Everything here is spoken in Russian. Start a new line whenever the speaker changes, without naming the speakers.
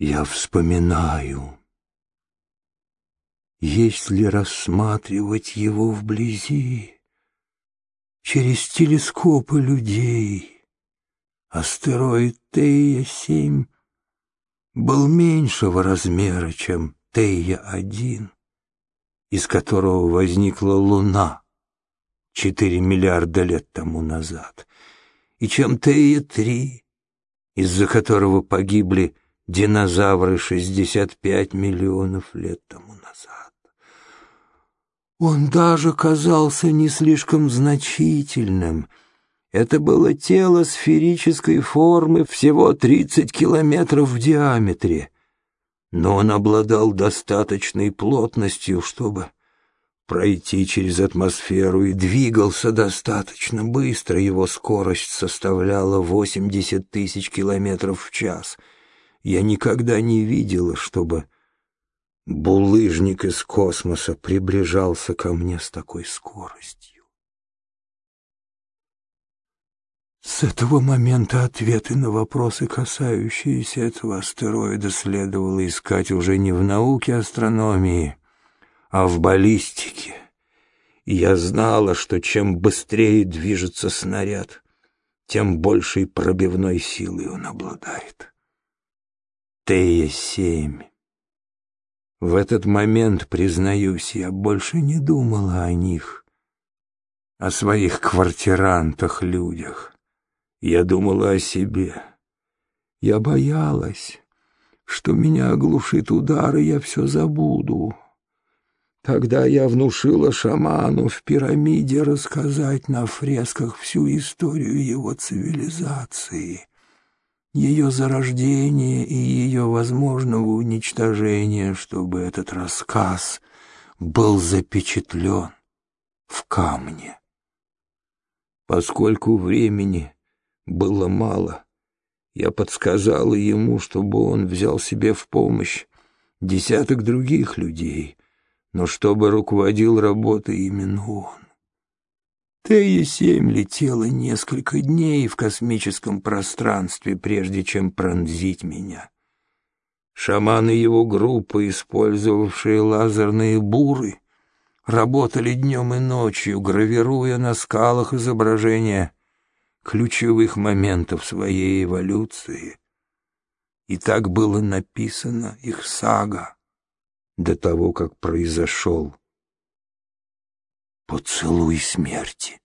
Я вспоминаю, если рассматривать его вблизи, через телескопы людей, астероид Тея-7 был меньшего размера, чем Тея-1, из которого возникла Луна четыре миллиарда лет тому назад, и чем Тея-3, из-за которого погибли динозавры 65 миллионов лет тому назад. Он даже казался не слишком значительным. Это было тело сферической формы всего 30 километров в диаметре, но он обладал достаточной плотностью, чтобы пройти через атмосферу и двигался достаточно быстро. Его скорость составляла 80 тысяч километров в час — я никогда не видела, чтобы булыжник из космоса приближался ко мне с такой скоростью. С этого момента ответы на вопросы, касающиеся этого астероида, следовало искать уже не в науке астрономии, а в баллистике. Я знала, что чем быстрее движется снаряд, тем большей пробивной силой он обладает. Тея-7. В этот момент, признаюсь, я больше не думала о них, о своих квартирантах-людях. Я думала о себе. Я боялась, что меня оглушит удар, и я все забуду. Тогда я внушила шаману в пирамиде рассказать на фресках всю историю его цивилизации — ее зарождения и ее возможного уничтожения, чтобы этот рассказ был запечатлен в камне. Поскольку времени было мало, я подсказала ему, чтобы он взял себе в помощь десяток других людей, но чтобы руководил работой именно он. Тея-7 летела несколько дней в космическом пространстве, прежде чем пронзить меня. Шаманы его группы, использовавшие лазерные буры, работали днем и ночью, гравируя на скалах изображения ключевых моментов своей эволюции. И так было написано их сага до того, как произошел поцелуй смерти.